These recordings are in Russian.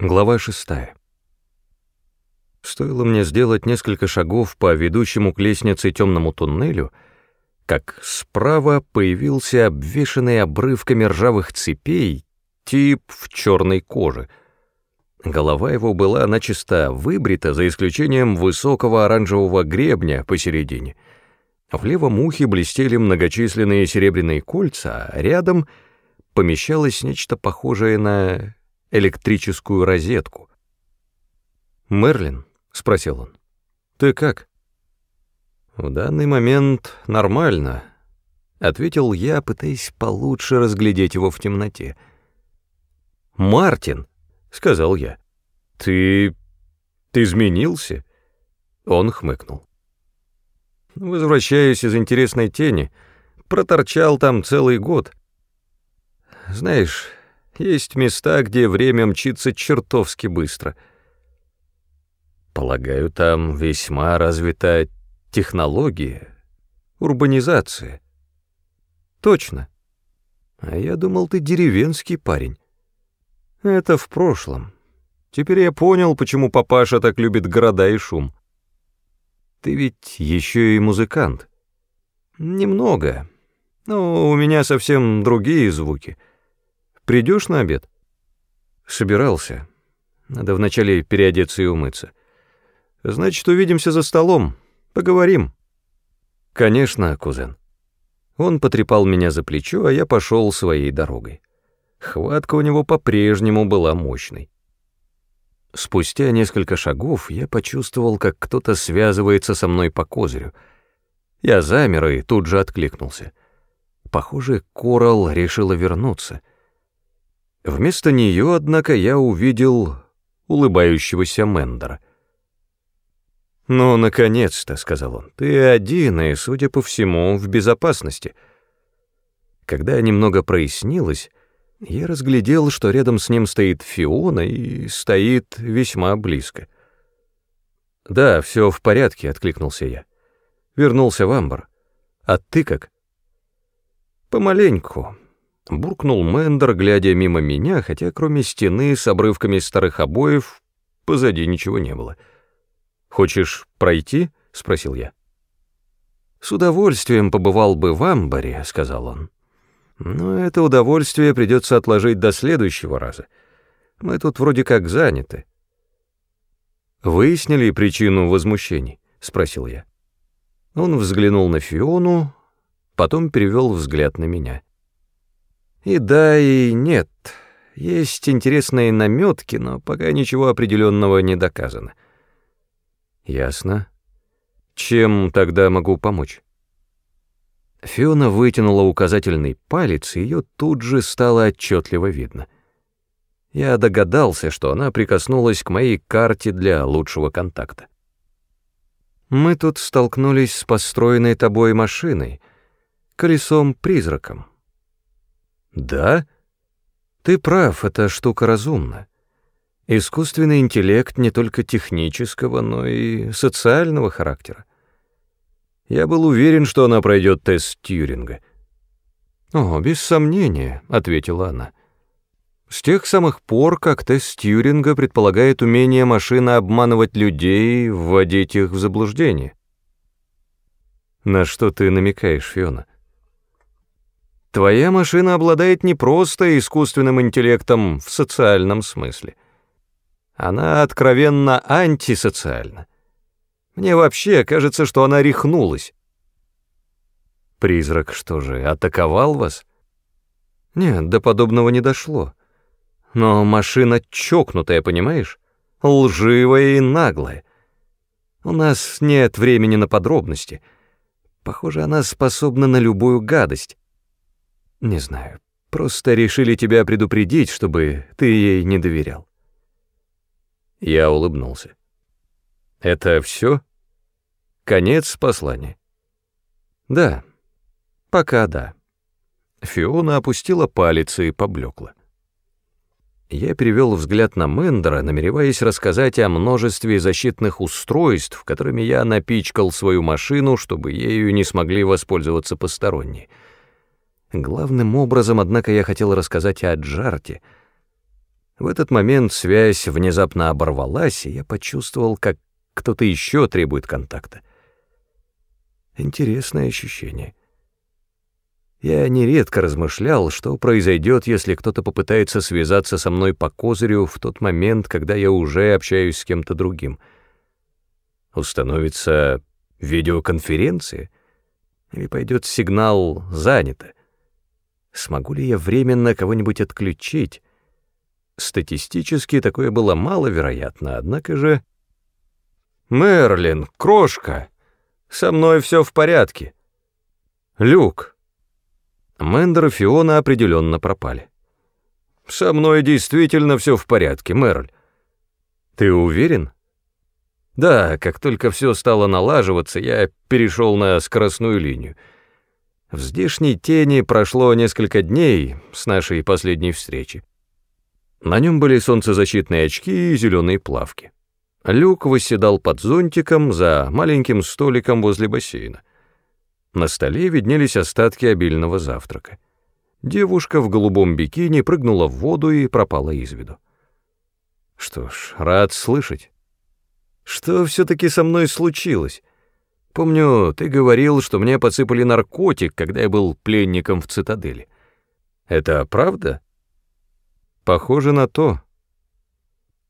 Глава шестая. Стоило мне сделать несколько шагов по ведущему к лестнице темному туннелю, как справа появился обвешанный обрывками ржавых цепей тип в черной коже. Голова его была начисто выбрита, за исключением высокого оранжевого гребня посередине. В левом ухе блестели многочисленные серебряные кольца, а рядом помещалось нечто похожее на электрическую розетку. «Мерлин?» — спросил он. «Ты как?» «В данный момент нормально», — ответил я, пытаясь получше разглядеть его в темноте. «Мартин!» — сказал я. «Ты... ты изменился?» Он хмыкнул. «Возвращаюсь из интересной тени. Проторчал там целый год. Знаешь, есть места, где время мчится чертовски быстро. Полагаю, там весьма развита технология, урбанизация. Точно. А я думал, ты деревенский парень. Это в прошлом. Теперь я понял, почему папаша так любит города и шум. Ты ведь еще и музыкант. Немного. Но у меня совсем другие звуки — Придешь на обед?» «Собирался. Надо вначале переодеться и умыться. Значит, увидимся за столом. Поговорим». «Конечно, кузен». Он потрепал меня за плечо, а я пошел своей дорогой. Хватка у него по-прежнему была мощной. Спустя несколько шагов я почувствовал, как кто-то связывается со мной по козырю. Я замер и тут же откликнулся. Похоже, Корал решила вернуться — Вместо нее, однако, я увидел улыбающегося Мендера. «Ну, наконец-то», — сказал он, — «ты один и, судя по всему, в безопасности». Когда немного прояснилось, я разглядел, что рядом с ним стоит Фиона и стоит весьма близко. «Да, все в порядке», — откликнулся я. Вернулся в Амбар. «А ты как?» «Помаленьку. Буркнул Мендер, глядя мимо меня, хотя кроме стены с обрывками старых обоев позади ничего не было. «Хочешь пройти?» — спросил я. «С удовольствием побывал бы в амбаре», — сказал он. «Но это удовольствие придется отложить до следующего раза. Мы тут вроде как заняты». «Выяснили причину возмущений?» — спросил я. Он взглянул на Фиону, потом перевел взгляд на меня. И да, и нет. Есть интересные наметки, но пока ничего определенного не доказано. Ясно. Чем тогда могу помочь? Фиона вытянула указательный палец, и ее тут же стало отчетливо видно. Я догадался, что она прикоснулась к моей карте для лучшего контакта. Мы тут столкнулись с построенной тобой машиной, колесом-призраком. Да? Ты прав, эта штука разумна. Искусственный интеллект не только технического, но и социального характера. Я был уверен, что она пройдет тест Тьюринга. «О, без сомнения», — ответила она. «С тех самых пор, как тест Тьюринга предполагает умение машины обманывать людей вводить их в заблуждение». «На что ты намекаешь, Фиона?» Твоя машина обладает не просто искусственным интеллектом в социальном смысле. Она откровенно антисоциальна. Мне вообще кажется, что она рехнулась. Призрак что же, атаковал вас? Нет, до подобного не дошло. Но машина чокнутая, понимаешь? Лживая и наглая. У нас нет времени на подробности. Похоже, она способна на любую гадость. Не знаю, просто решили тебя предупредить, чтобы ты ей не доверял. Я улыбнулся. Это все? Конец послания? Да, пока да. Фиона опустила палец и поблекла. Я перевел взгляд на Мендера, намереваясь рассказать о множестве защитных устройств, которыми я напичкал свою машину, чтобы ею не смогли воспользоваться посторонние — Главным образом, однако, я хотел рассказать о Джарте. В этот момент связь внезапно оборвалась, и я почувствовал, как кто-то еще требует контакта. Интересное ощущение. Я нередко размышлял, что произойдет, если кто-то попытается связаться со мной по козырю в тот момент, когда я уже общаюсь с кем-то другим. Установится видеоконференция? Или пойдет сигнал «занято»? Смогу ли я временно кого-нибудь отключить? Статистически такое было маловероятно, однако же... «Мерлин, крошка, со мной все в порядке. Люк». Мендер и Фиона определенно пропали. «Со мной действительно все в порядке, Мерль. Ты уверен?» «Да, как только все стало налаживаться, я перешел на скоростную линию. В здешней тени прошло несколько дней с нашей последней встречи. На нем были солнцезащитные очки и зеленые плавки. Люк восседал под зонтиком за маленьким столиком возле бассейна. На столе виднелись остатки обильного завтрака. Девушка в голубом бикини прыгнула в воду и пропала из виду. Что ж, рад слышать. Что все-таки со мной случилось? Помню, ты говорил, что мне подсыпали наркотик, когда я был пленником в цитадели. Это правда? Похоже на то.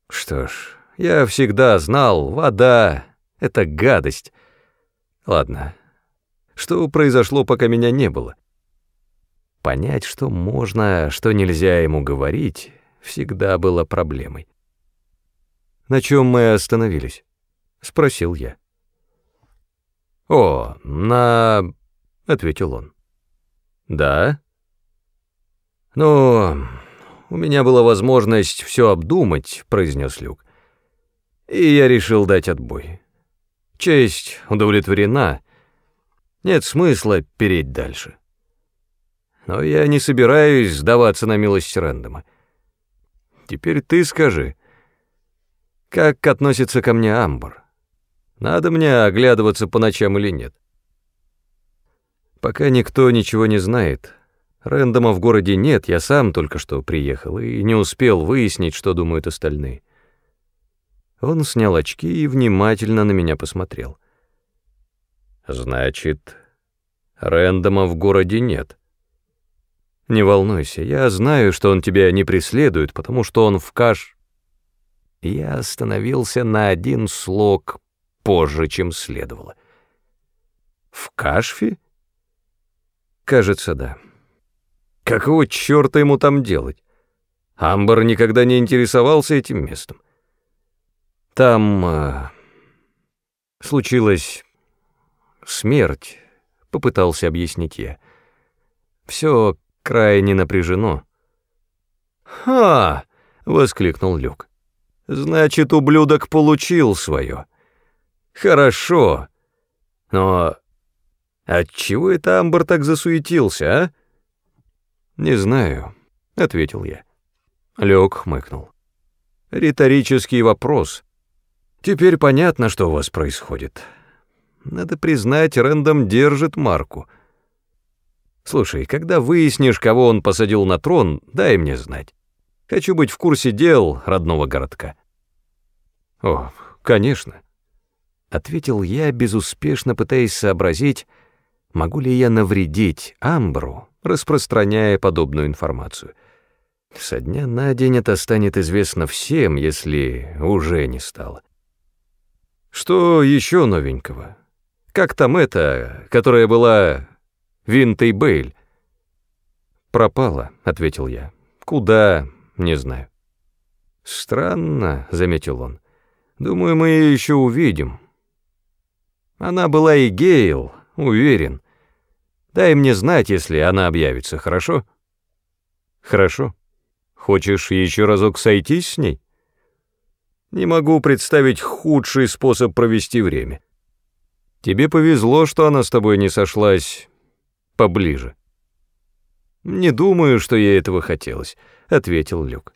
Что ж, я всегда знал, вода — это гадость. Ладно, что произошло, пока меня не было? Понять, что можно, что нельзя ему говорить, всегда было проблемой. «На чем мы остановились?» — спросил я. «О, на...» — ответил он. «Да?» «Ну, у меня была возможность все обдумать», — произнес Люк. «И я решил дать отбой. Честь удовлетворена, нет смысла переть дальше. Но я не собираюсь сдаваться на милость Рэндома. Теперь ты скажи, как относится ко мне Амбр? Надо мне оглядываться по ночам или нет? Пока никто ничего не знает. Рэндома в городе нет, я сам только что приехал и не успел выяснить, что думают остальные. Он снял очки и внимательно на меня посмотрел. Значит, Рэндома в городе нет. Не волнуйся, я знаю, что он тебя не преследует, потому что он в каш... Я остановился на один слог позже, чем следовало. В кашфе? Кажется, да. Какого черта ему там делать? Амбар никогда не интересовался этим местом. Там э, случилось смерть», — попытался объяснить я. «Все крайне напряжено». «Ха!» — воскликнул Люк. «Значит, ублюдок получил свое. Хорошо. Но отчего это Амбар так засуетился, а?» «Не знаю», — ответил я. Люк хмыкнул. «Риторический вопрос. Теперь понятно, что у вас происходит». Надо признать, Рэндом держит марку. Слушай, когда выяснишь, кого он посадил на трон, дай мне знать. Хочу быть в курсе дел родного городка. О, конечно. Ответил я, безуспешно пытаясь сообразить, могу ли я навредить Амбру, распространяя подобную информацию. Со дня на день это станет известно всем, если уже не стало. Что еще новенького? Как там эта, которая была Винтой Бейль? Пропала, ответил я. Куда, не знаю. Странно, заметил он. Думаю, мы ее еще увидим. Она была и Гейл, уверен. Дай мне знать, если она объявится, хорошо? Хорошо. Хочешь еще разок сойтись с ней? Не могу представить худший способ провести время. Тебе повезло, что она с тобой не сошлась поближе. Не думаю, что ей этого хотелось, ответил Люк.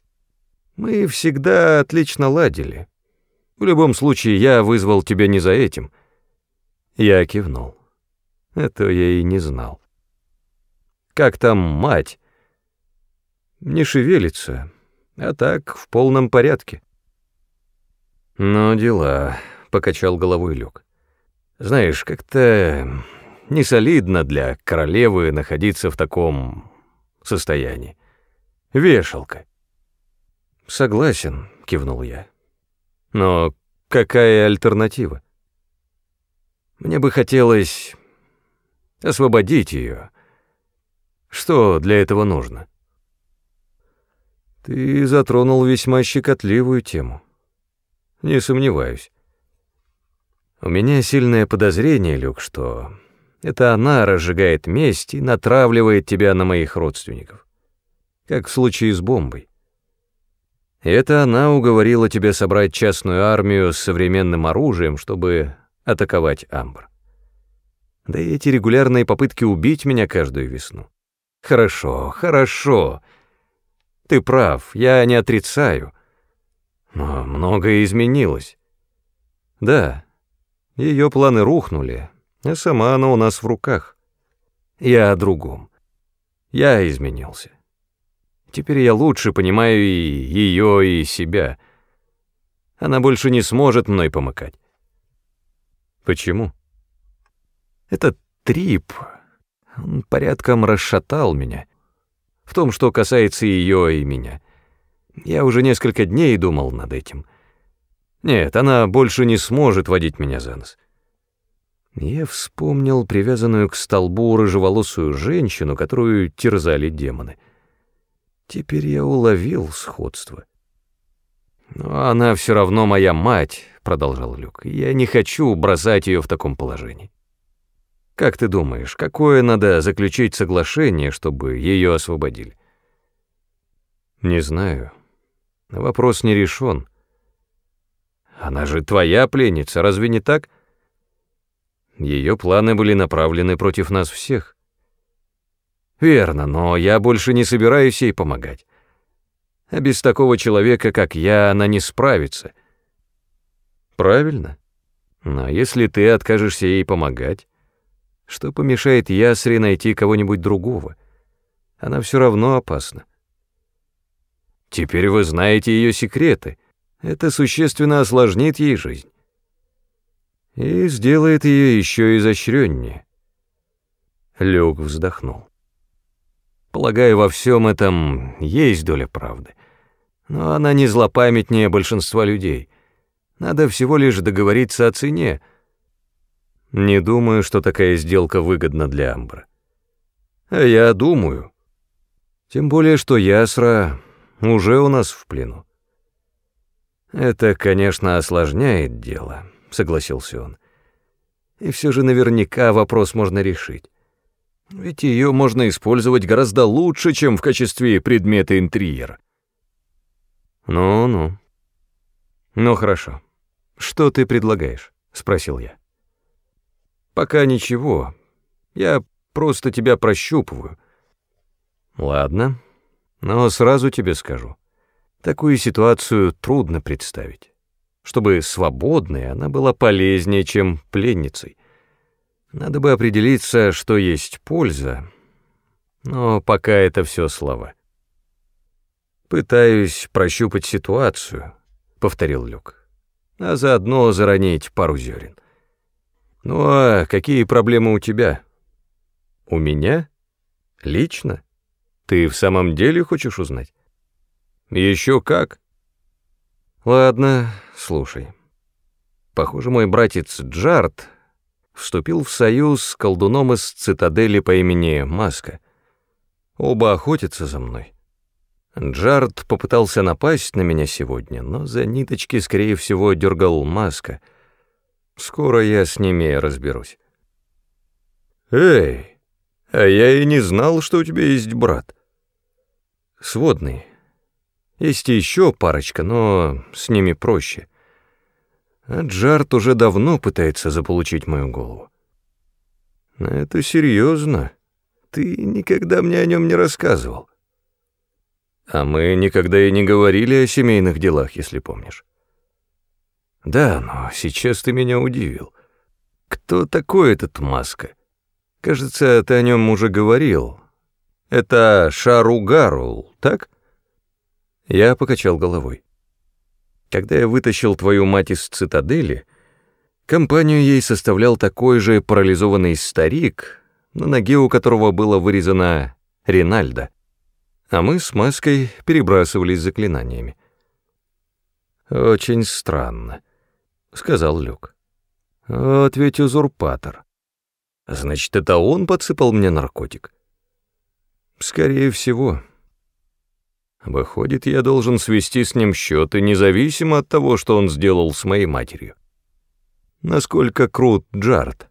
Мы всегда отлично ладили. В любом случае, я вызвал тебя не за этим. Я кивнул. Это я и не знал. Как там мать? Не шевелится. А так, в полном порядке. «Ну, дела», — покачал головой Люк. «Знаешь, как-то несолидно для королевы находиться в таком состоянии. Вешалка». «Согласен», — кивнул я. «Но какая альтернатива? Мне бы хотелось освободить ее. Что для этого нужно?» «Ты затронул весьма щекотливую тему», не сомневаюсь. У меня сильное подозрение, Люк, что это она разжигает месть и натравливает тебя на моих родственников. Как в случае с бомбой. Это она уговорила тебя собрать частную армию с современным оружием, чтобы атаковать Амбр. Да и эти регулярные попытки убить меня каждую весну. Хорошо, хорошо. Ты прав, я не отрицаю. Но многое изменилось. Да, ее планы рухнули, а сама она у нас в руках. Я о другом. Я изменился. Теперь я лучше понимаю и ее, и себя. Она больше не сможет мной помыкать. Почему? Этот трип, он порядком расшатал меня. В том, что касается ее и меня — я уже несколько дней думал над этим. Нет, она больше не сможет водить меня за нос. Я вспомнил привязанную к столбу рыжеволосую женщину, которую терзали демоны. Теперь я уловил сходство. «Но она все равно моя мать», — продолжал Люк. «Я не хочу бросать ее в таком положении». «Как ты думаешь, какое надо заключить соглашение, чтобы ее освободили?» «Не знаю», Вопрос не решен. Она же твоя пленница, разве не так? Ее планы были направлены против нас всех. Верно, но я больше не собираюсь ей помогать. А без такого человека, как я, она не справится. Правильно. Но если ты откажешься ей помогать, что помешает Ясре найти кого-нибудь другого? Она все равно опасна. Теперь вы знаете ее секреты. Это существенно осложнит ей жизнь. И сделает ее еще изощреннее. Люк вздохнул. Полагаю, во всем этом есть доля правды. Но она не злопамятнее большинства людей. Надо всего лишь договориться о цене. Не думаю, что такая сделка выгодна для Амбра. А я думаю. Тем более, что Ясра уже у нас в плену. Это, конечно, осложняет дело, согласился он. И все же наверняка вопрос можно решить. Ведь ее можно использовать гораздо лучше, чем в качестве предмета интерьера. Ну-ну. Ну хорошо. Что ты предлагаешь? спросил я. Пока ничего. Я просто тебя прощупываю. Ладно, но сразу тебе скажу, такую ситуацию трудно представить. Чтобы свободной она была полезнее, чем пленницей. Надо бы определиться, что есть польза, но пока это все слова. «Пытаюсь прощупать ситуацию», — повторил Люк, «а заодно заронить пару зерен. Ну а какие проблемы у тебя?» «У меня? Лично?» Ты в самом деле хочешь узнать? Еще как. Ладно, слушай. Похоже, мой братец Джарт вступил в союз с колдуном из цитадели по имени Маска. Оба охотятся за мной. Джарт попытался напасть на меня сегодня, но за ниточки, скорее всего, дергал Маска. Скоро я с ними разберусь. Эй! А я и не знал, что у тебя есть брат. Сводный. Есть еще парочка, но с ними проще. А Джарт уже давно пытается заполучить мою голову. Это серьезно. Ты никогда мне о нем не рассказывал. А мы никогда и не говорили о семейных делах, если помнишь. Да, но сейчас ты меня удивил. Кто такой этот Маска? Кажется, ты о нем уже говорил. Это Шаругарул, так? Я покачал головой. Когда я вытащил твою мать из цитадели, компанию ей составлял такой же парализованный старик, на ноге у которого было вырезано «Ринальдо», а мы с Маской перебрасывались заклинаниями. «Очень странно», — сказал Люк. «Вот ведь узурпатор. Значит, это он подсыпал мне наркотик?» «Скорее всего». Выходит, я должен свести с ним счеты, независимо от того, что он сделал с моей матерью. Насколько крут Джард.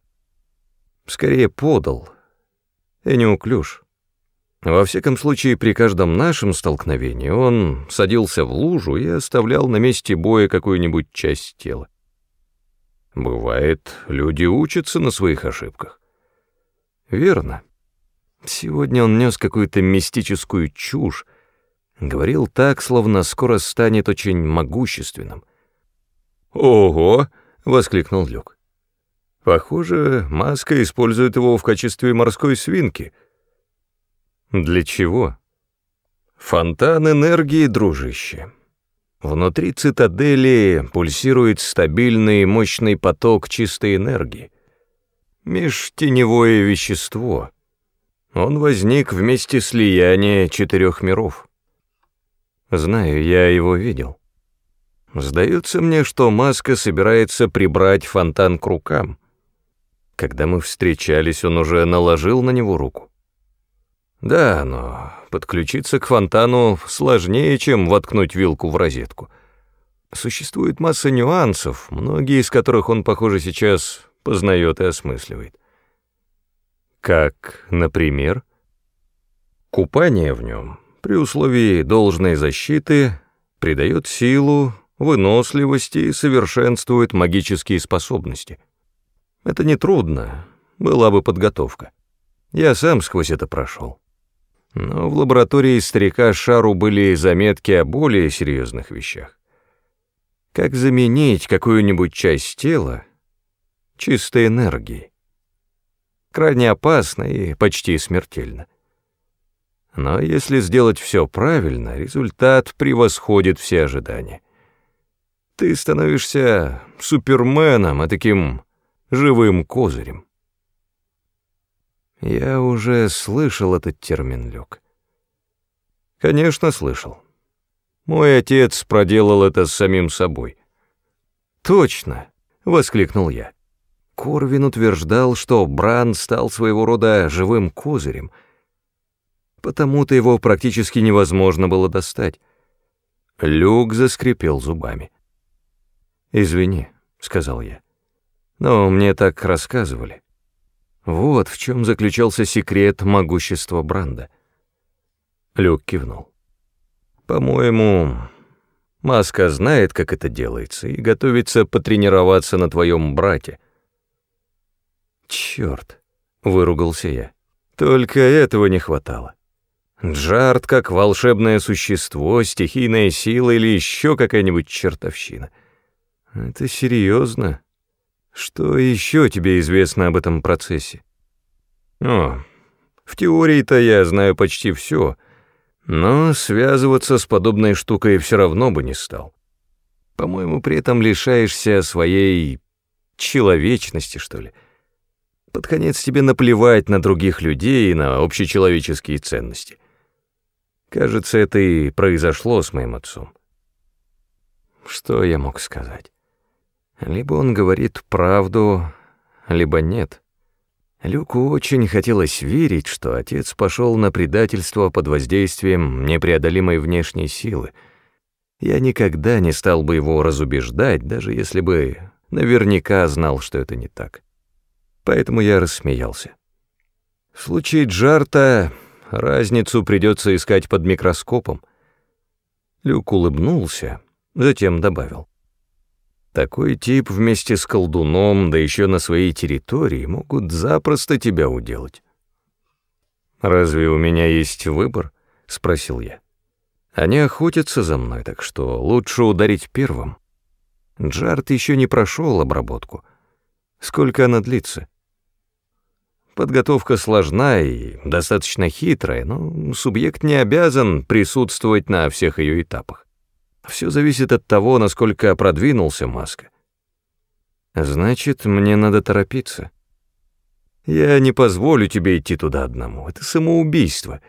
Скорее подал, и неуклюж. Во всяком случае, при каждом нашем столкновении он садился в лужу и оставлял на месте боя какую-нибудь часть тела. Бывает, люди учатся на своих ошибках. Верно. Сегодня он нес какую-то мистическую чушь, говорил так, словно скоро станет очень могущественным. «Ого!» — воскликнул Люк. «Похоже, маска использует его в качестве морской свинки». «Для чего?» «Фонтан энергии, дружище. Внутри цитадели пульсирует стабильный мощный поток чистой энергии. Межтеневое вещество. Он возник в месте слияния четырех миров». Знаю, я его видел. Сдается мне, что Маска собирается прибрать фонтан к рукам. Когда мы встречались, он уже наложил на него руку. Да, но подключиться к фонтану сложнее, чем воткнуть вилку в розетку. Существует масса нюансов, многие из которых он, похоже, сейчас познает и осмысливает. Как, например, купание в нем при условии должной защиты придает силу, выносливости и совершенствует магические способности. Это нетрудно, была бы подготовка. Я сам сквозь это прошел. Но в лаборатории старика Шару были заметки о более серьезных вещах. Как заменить какую-нибудь часть тела чистой энергией? Крайне опасно и почти смертельно. Но если сделать все правильно, результат превосходит все ожидания. Ты становишься суперменом, а таким живым козырем. Я уже слышал этот термин, Люк. Конечно, слышал. Мой отец проделал это с самим собой. Точно, воскликнул я. Корвин утверждал, что Бран стал своего рода живым козырем — потому-то его практически невозможно было достать. Люк заскрипел зубами. «Извини», — сказал я, — «но мне так рассказывали. Вот в чем заключался секрет могущества Бранда». Люк кивнул. «По-моему, Маска знает, как это делается, и готовится потренироваться на твоем брате». «Черт!» — выругался я. «Только этого не хватало». Джард как волшебное существо, стихийная сила или еще какая-нибудь чертовщина. Это серьезно. Что еще тебе известно об этом процессе? О, в теории-то я знаю почти все, но связываться с подобной штукой все равно бы не стал. По-моему, при этом лишаешься своей человечности, что ли. Под конец тебе наплевать на других людей и на общечеловеческие ценности. Кажется, это и произошло с моим отцом. Что я мог сказать? Либо он говорит правду, либо нет. Люку очень хотелось верить, что отец пошел на предательство под воздействием непреодолимой внешней силы. Я никогда не стал бы его разубеждать, даже если бы наверняка знал, что это не так. Поэтому я рассмеялся. В случае Джарта разницу придется искать под микроскопом. Люк улыбнулся, затем добавил. Такой тип вместе с колдуном, да еще на своей территории, могут запросто тебя уделать. «Разве у меня есть выбор?» — спросил я. «Они охотятся за мной, так что лучше ударить первым. Джарт еще не прошел обработку. Сколько она длится?» Подготовка сложна и достаточно хитрая, но субъект не обязан присутствовать на всех ее этапах. Все зависит от того, насколько продвинулся Маска. Значит, мне надо торопиться. Я не позволю тебе идти туда одному. Это самоубийство.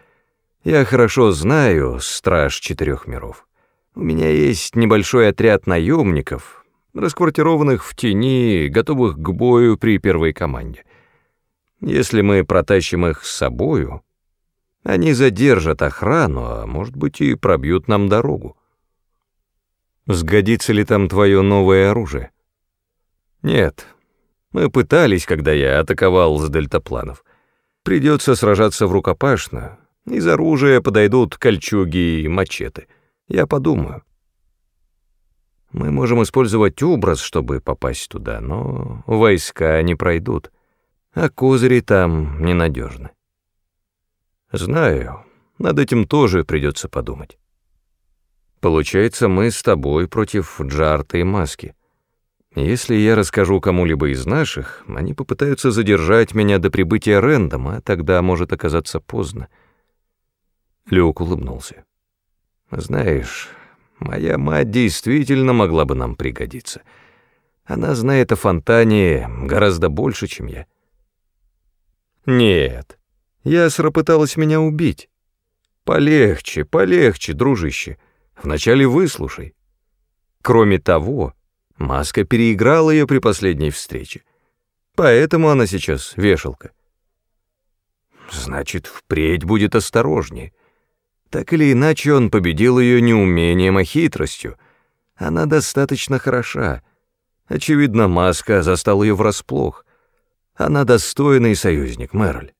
Я хорошо знаю страж четырех миров. У меня есть небольшой отряд наемников, расквартированных в тени, готовых к бою при первой команде. Если мы протащим их с собою, они задержат охрану, а может быть и пробьют нам дорогу. Сгодится ли там твое новое оружие? Нет. Мы пытались, когда я атаковал с дельтапланов. Придется сражаться в рукопашную. Из оружия подойдут кольчуги и мачете. Я подумаю. Мы можем использовать образ, чтобы попасть туда, но войска не пройдут а козыри там ненадежны. Знаю, над этим тоже придется подумать. Получается, мы с тобой против Джарта и Маски. Если я расскажу кому-либо из наших, они попытаются задержать меня до прибытия Рэндома, а тогда может оказаться поздно. Люк улыбнулся. Знаешь, моя мать действительно могла бы нам пригодиться. Она знает о фонтане гораздо больше, чем я. Нет, Ясра пыталась меня убить. Полегче, полегче, дружище. Вначале выслушай. Кроме того, Маска переиграла ее при последней встрече. Поэтому она сейчас вешалка. Значит, впредь будет осторожнее. Так или иначе, он победил ее не умением, а хитростью. Она достаточно хороша. Очевидно, Маска застал ее врасплох — она достойный союзник, Мэроль.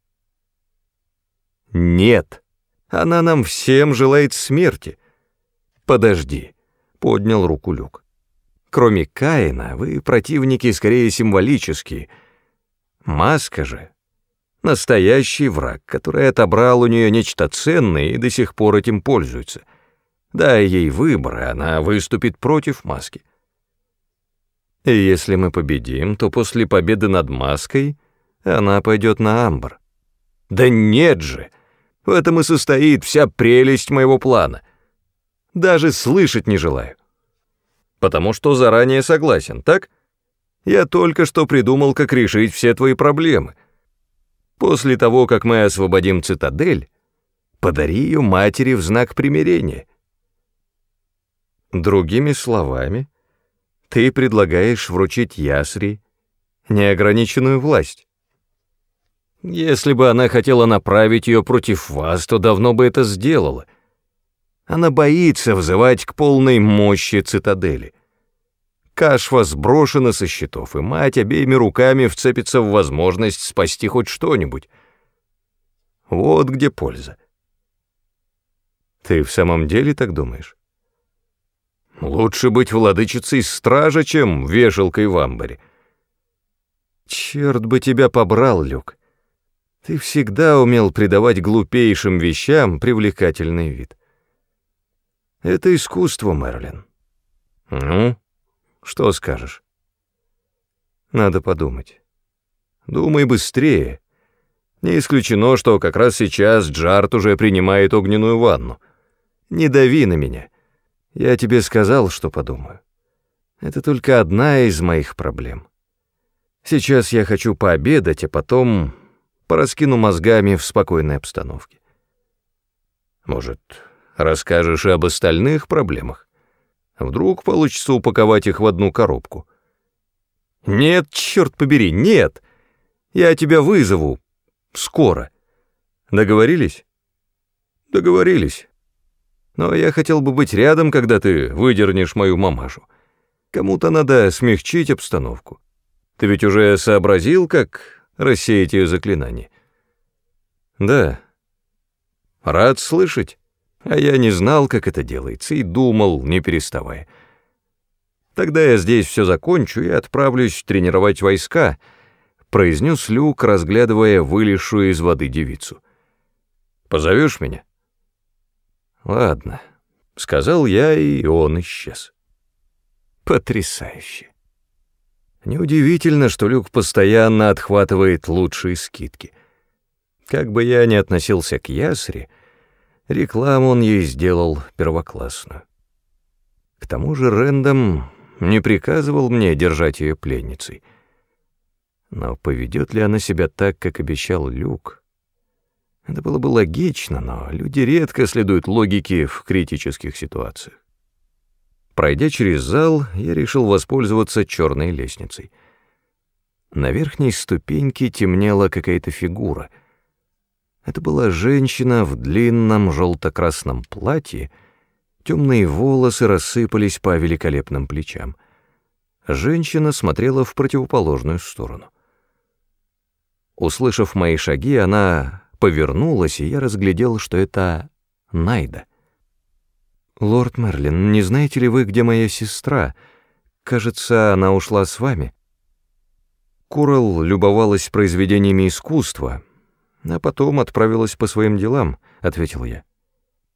Нет, она нам всем желает смерти. Подожди, поднял руку Люк. Кроме Каина, вы противники скорее символические. Маска же — настоящий враг, который отобрал у нее нечто ценное и до сих пор этим пользуется. Дай ей выбор, она выступит против маски. И если мы победим, то после победы над маской она пойдет на амбр. Да нет же! В этом и состоит вся прелесть моего плана. Даже слышать не желаю. Потому что заранее согласен, так? Я только что придумал, как решить все твои проблемы. После того, как мы освободим цитадель, подари ее матери в знак примирения. Другими словами, ты предлагаешь вручить Ясри неограниченную власть. Если бы она хотела направить ее против вас, то давно бы это сделала. Она боится взывать к полной мощи цитадели. Кашва сброшена со счетов, и мать обеими руками вцепится в возможность спасти хоть что-нибудь. Вот где польза. Ты в самом деле так думаешь? Лучше быть владычицей стража, чем вешалкой в амбаре. Черт бы тебя побрал, Люк. Ты всегда умел придавать глупейшим вещам привлекательный вид. Это искусство, Мерлин. Ну, что скажешь? Надо подумать. Думай быстрее. Не исключено, что как раз сейчас Джарт уже принимает огненную ванну. Не дави на меня. Я тебе сказал, что подумаю. Это только одна из моих проблем. Сейчас я хочу пообедать, а потом пораскину мозгами в спокойной обстановке. Может, расскажешь и об остальных проблемах? Вдруг получится упаковать их в одну коробку. Нет, черт побери, нет! Я тебя вызову. Скоро. Договорились? Договорились. Но я хотел бы быть рядом, когда ты выдернешь мою мамашу. Кому-то надо смягчить обстановку. Ты ведь уже сообразил, как рассеять ее заклинание? Да. Рад слышать. А я не знал, как это делается, и думал, не переставая. Тогда я здесь все закончу и отправлюсь тренировать войска, произнес Люк, разглядывая вылезшую из воды девицу. Позовешь меня? «Ладно», — сказал я, и он исчез. Потрясающе. Неудивительно, что Люк постоянно отхватывает лучшие скидки. Как бы я ни относился к Ясре, рекламу он ей сделал первоклассную. К тому же Рэндом не приказывал мне держать ее пленницей. Но поведет ли она себя так, как обещал Люк? Это было бы логично, но люди редко следуют логике в критических ситуациях. Пройдя через зал, я решил воспользоваться черной лестницей. На верхней ступеньке темнела какая-то фигура. Это была женщина в длинном желто-красном платье, темные волосы рассыпались по великолепным плечам. Женщина смотрела в противоположную сторону. Услышав мои шаги, она повернулась, и я разглядел, что это Найда. «Лорд Мерлин, не знаете ли вы, где моя сестра? Кажется, она ушла с вами». Курал любовалась произведениями искусства, а потом отправилась по своим делам, — ответил я.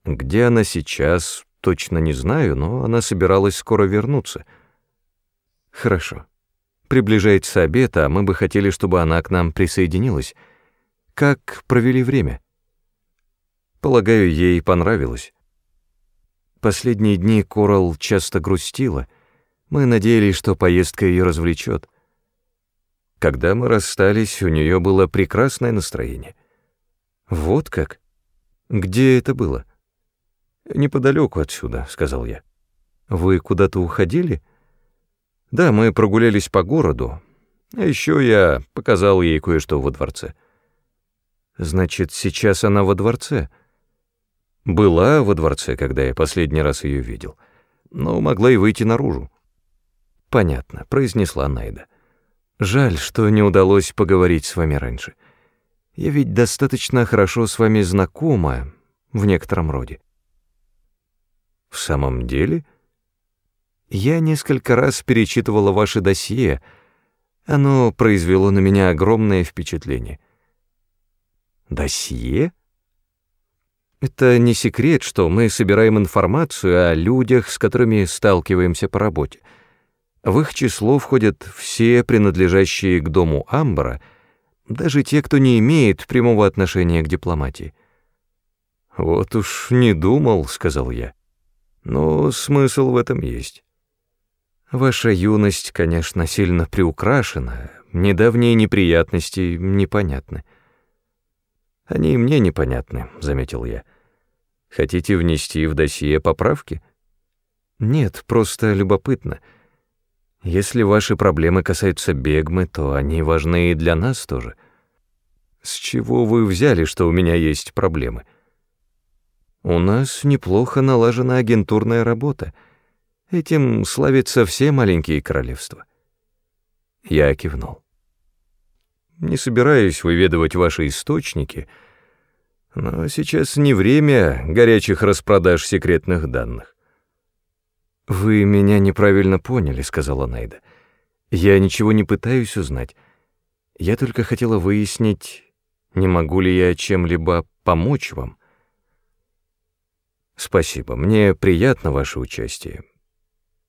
Где она сейчас, точно не знаю, но она собиралась скоро вернуться. Хорошо. Приближается обед, а мы бы хотели, чтобы она к нам присоединилась. Как провели время? Полагаю, ей понравилось. Последние дни Корал часто грустила. Мы надеялись, что поездка ее развлечет. Когда мы расстались, у нее было прекрасное настроение. Вот как? Где это было? Неподалеку отсюда, сказал я. Вы куда-то уходили? Да, мы прогулялись по городу. А еще я показал ей кое-что во дворце. Значит, сейчас она во дворце? — была во дворце, когда я последний раз ее видел, но могла и выйти наружу. «Понятно», — произнесла Найда. «Жаль, что не удалось поговорить с вами раньше. Я ведь достаточно хорошо с вами знакома в некотором роде». «В самом деле?» «Я несколько раз перечитывала ваше досье. Оно произвело на меня огромное впечатление». «Досье?» Это не секрет, что мы собираем информацию о людях, с которыми сталкиваемся по работе. В их число входят все принадлежащие к дому Амбара, даже те, кто не имеет прямого отношения к дипломатии. «Вот уж не думал», — сказал я. «Но смысл в этом есть. Ваша юность, конечно, сильно приукрашена, недавние неприятности непонятны». «Они и мне непонятны», — заметил я. «Хотите внести в досье поправки?» «Нет, просто любопытно. Если ваши проблемы касаются Бегмы, то они важны и для нас тоже. С чего вы взяли, что у меня есть проблемы?» «У нас неплохо налажена агентурная работа. Этим славятся все маленькие королевства». Я кивнул. Не собираюсь выведывать ваши источники, но сейчас не время горячих распродаж секретных данных. «Вы меня неправильно поняли», — сказала Найда. «Я ничего не пытаюсь узнать. Я только хотела выяснить, не могу ли я чем-либо помочь вам». «Спасибо, мне приятно ваше участие.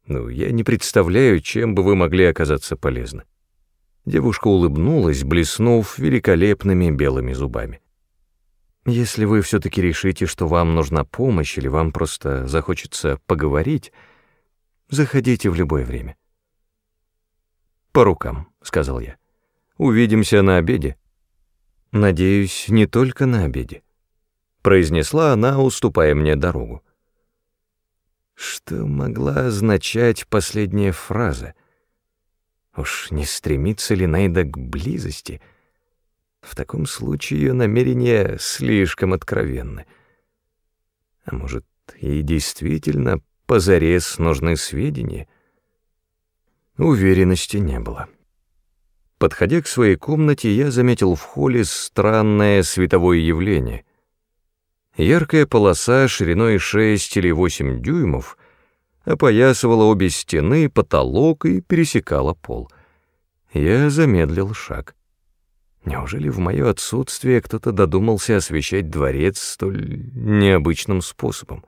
Ну, я не представляю, чем бы вы могли оказаться полезны». Девушка улыбнулась, блеснув великолепными белыми зубами. «Если вы все-таки решите, что вам нужна помощь или вам просто захочется поговорить, заходите в любое время». «По рукам», — сказал я. «Увидимся на обеде». «Надеюсь, не только на обеде», — произнесла она, уступая мне дорогу. Что могла означать последняя фраза? Уж не стремится ли Найда к близости? В таком случае ее намерения слишком откровенны. А может, ей действительно позарез нужны сведения? Уверенности не было. Подходя к своей комнате, я заметил в холле странное световое явление. Яркая полоса шириной 6 или 8 дюймов — опоясывала обе стены, потолок и пересекала пол. Я замедлил шаг. Неужели в мое отсутствие кто-то додумался освещать дворец столь необычным способом?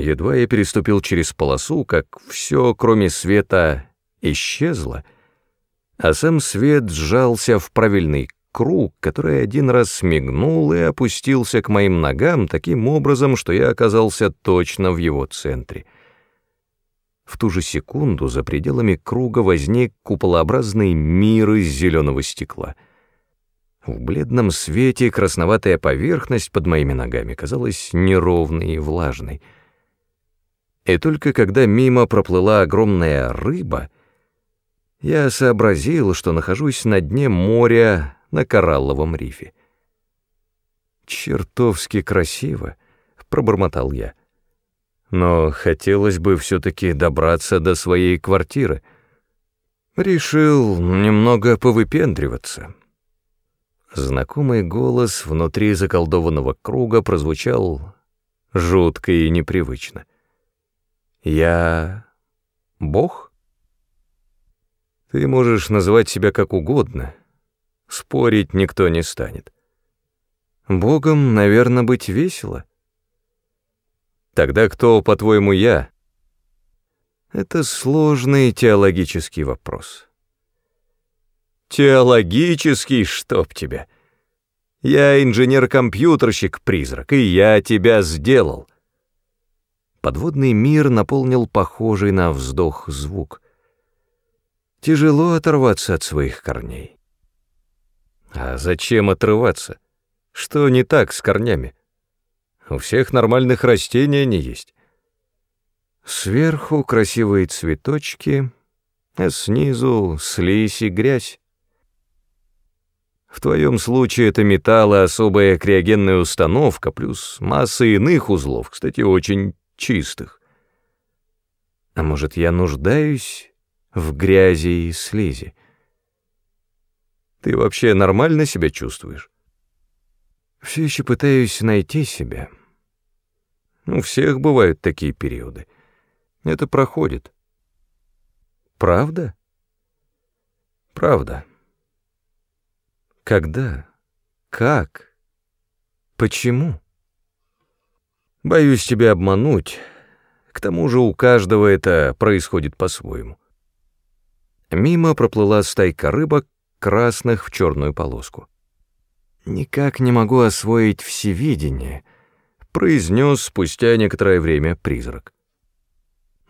Едва я переступил через полосу, как все, кроме света, исчезла, а сам свет сжался в правильный круг, который один раз смигнул и опустился к моим ногам таким образом, что я оказался точно в его центре. В ту же секунду за пределами круга возник куполообразный мир из зеленого стекла. В бледном свете красноватая поверхность под моими ногами казалась неровной и влажной. И только когда мимо проплыла огромная рыба, я сообразил, что нахожусь на дне моря на коралловом рифе. «Чертовски красиво», — пробормотал я. «Но хотелось бы все-таки добраться до своей квартиры. Решил немного повыпендриваться». Знакомый голос внутри заколдованного круга прозвучал жутко и непривычно. «Я... Бог?» «Ты можешь называть себя как угодно», спорить никто не станет. Богом, наверное, быть весело. Тогда кто, по-твоему, я? Это сложный теологический вопрос. Теологический, чтоб тебя. Я инженер-компьютерщик-призрак, и я тебя сделал. Подводный мир наполнил похожий на вздох звук. Тяжело оторваться от своих корней. А зачем отрываться? Что не так с корнями? У всех нормальных растений они есть. Сверху красивые цветочки, а снизу слизь и грязь. В твоем случае это металл и особая криогенная установка, плюс масса иных узлов, кстати, очень чистых. А может, я нуждаюсь в грязи и слизи? Ты вообще нормально себя чувствуешь? Все еще пытаюсь найти себя. У всех бывают такие периоды. Это проходит. Правда? Правда. Когда? Как? Почему? Боюсь тебя обмануть. К тому же у каждого это происходит по-своему. Мимо проплыла стайка рыбок, красных в черную полоску. «Никак не могу освоить всевидение», — произнес спустя некоторое время призрак.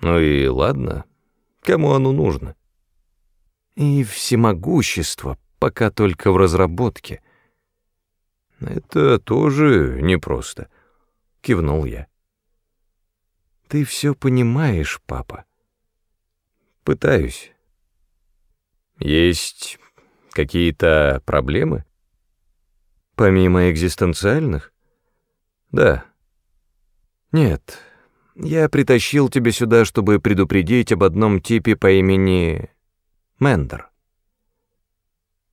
«Ну и ладно, кому оно нужно?» «И всемогущество, пока только в разработке». «Это тоже непросто», — кивнул я. «Ты все понимаешь, папа?» «Пытаюсь». «Есть Какие-то проблемы? Помимо экзистенциальных? Да. Нет, я притащил тебя сюда, чтобы предупредить об одном типе по имени Мендер.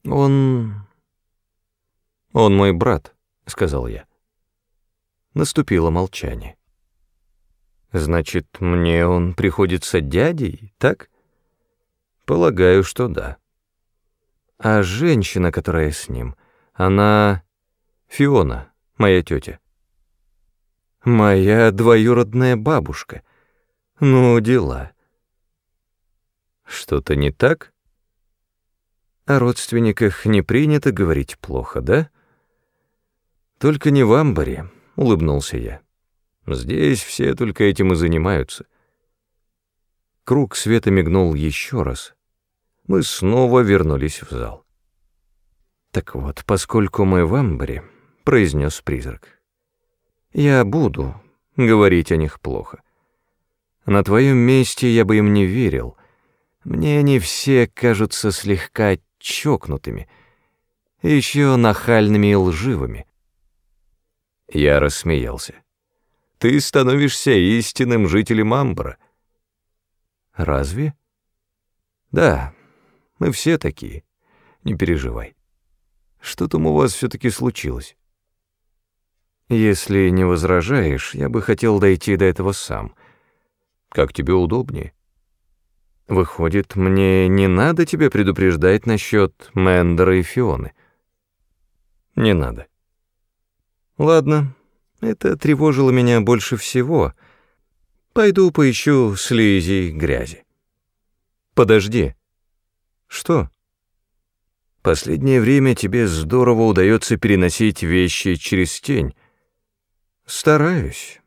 Он... Он мой брат, сказал я. Наступило молчание. Значит, мне он приходится дядей, так? Полагаю, что да. А женщина, которая с ним, она... Фиона, моя тетя. Моя двоюродная бабушка. Ну, дела. Что-то не так? О родственниках не принято говорить плохо, да? Только не в амбаре, улыбнулся я. Здесь все только этим и занимаются. Круг света мигнул еще раз — мы снова вернулись в зал. «Так вот, поскольку мы в Амбре», — произнес призрак, — «я буду говорить о них плохо. На твоем месте я бы им не верил. Мне они все кажутся слегка чокнутыми, еще нахальными и лживыми». Я рассмеялся. «Ты становишься истинным жителем Амбра». «Разве?» «Да, мы все такие. Не переживай. Что там у вас все-таки случилось? Если не возражаешь, я бы хотел дойти до этого сам. Как тебе удобнее? Выходит, мне не надо тебя предупреждать насчет Мендера и Фионы? Не надо. Ладно, это тревожило меня больше всего. Пойду поищу слизи грязи. Подожди. Что? Последнее время тебе здорово удается переносить вещи через тень. Стараюсь.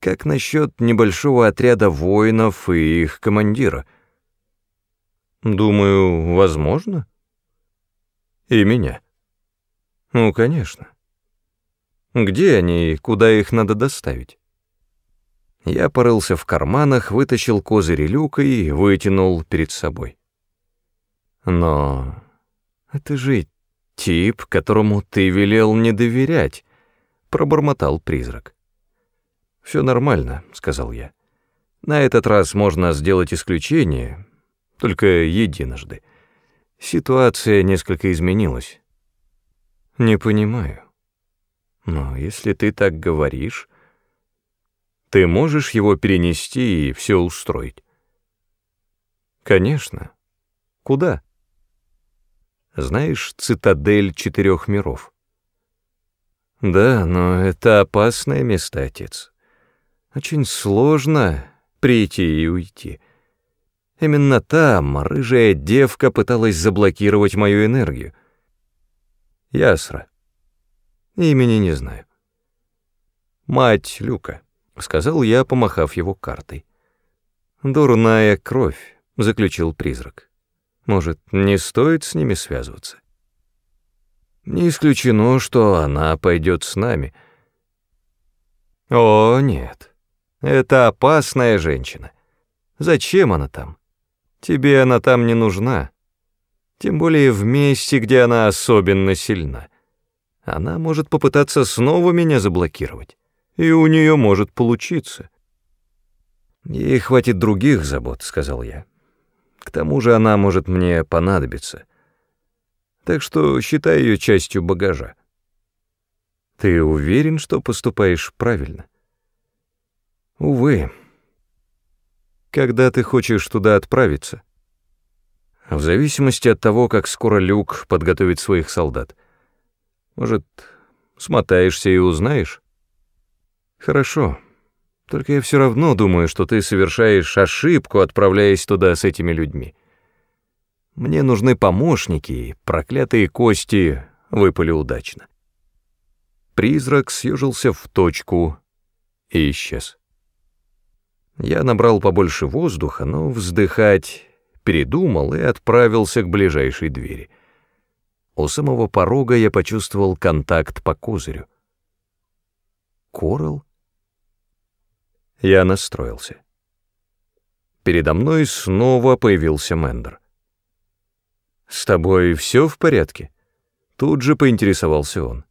Как насчет небольшого отряда воинов и их командира? Думаю, возможно. И меня. Ну, конечно. Где они и куда их надо доставить? Я порылся в карманах, вытащил козырь люка и вытянул перед собой. Но это же тип, которому ты велел не доверять, пробормотал призрак. Все нормально, сказал я. На этот раз можно сделать исключение, только единожды. Ситуация несколько изменилась. Не понимаю. Но если ты так говоришь, ты можешь его перенести и все устроить? Конечно. Куда? Знаешь, цитадель четырех миров? Да, но это опасное место, отец. Очень сложно прийти и уйти. Именно там рыжая девка пыталась заблокировать мою энергию. Ясра. Имени не знаю. Мать Люка, сказал я, помахав его картой. Дурная кровь, заключил призрак. Может, не стоит с ними связываться? Не исключено, что она пойдет с нами. О, нет. Это опасная женщина. Зачем она там? Тебе она там не нужна. Тем более в месте, где она особенно сильна. Она может попытаться снова меня заблокировать. И у нее может получиться. Ей хватит других забот, сказал я. К тому же она может мне понадобиться. Так что считай ее частью багажа. Ты уверен, что поступаешь правильно? Увы. Когда ты хочешь туда отправиться? В зависимости от того, как скоро Люк подготовит своих солдат. Может, смотаешься и узнаешь? Хорошо. Только я все равно думаю, что ты совершаешь ошибку, отправляясь туда с этими людьми. Мне нужны помощники, проклятые кости выпали удачно. Призрак съежился в точку и исчез. Я набрал побольше воздуха, но вздыхать передумал и отправился к ближайшей двери. У самого порога я почувствовал контакт по козырю. Коралл? Я настроился. Передо мной снова появился Мендер. «С тобой все в порядке?» Тут же поинтересовался он.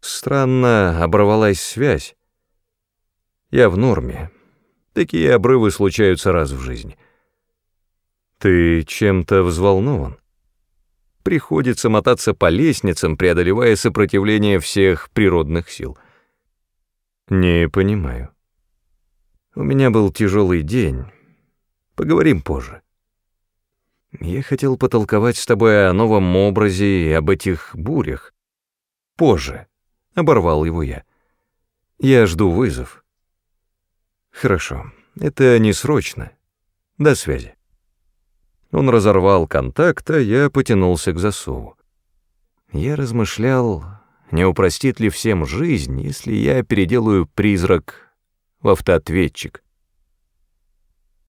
Странно оборвалась связь. Я в норме, Такие обрывы случаются раз в жизни. Ты чем-то взволнован? Приходится мотаться по лестницам, преодолевая сопротивление всех природных сил. Не понимаю. У меня был тяжелый день. Поговорим позже. Я хотел потолковать с тобой о новом образе и об этих бурях. Позже. Оборвал его я. Я жду вызов. Хорошо, это не срочно. До связи. Он разорвал контакт, а я потянулся к засову. Я размышлял, не упростит ли всем жизнь, если я переделаю призрак в автоответчик.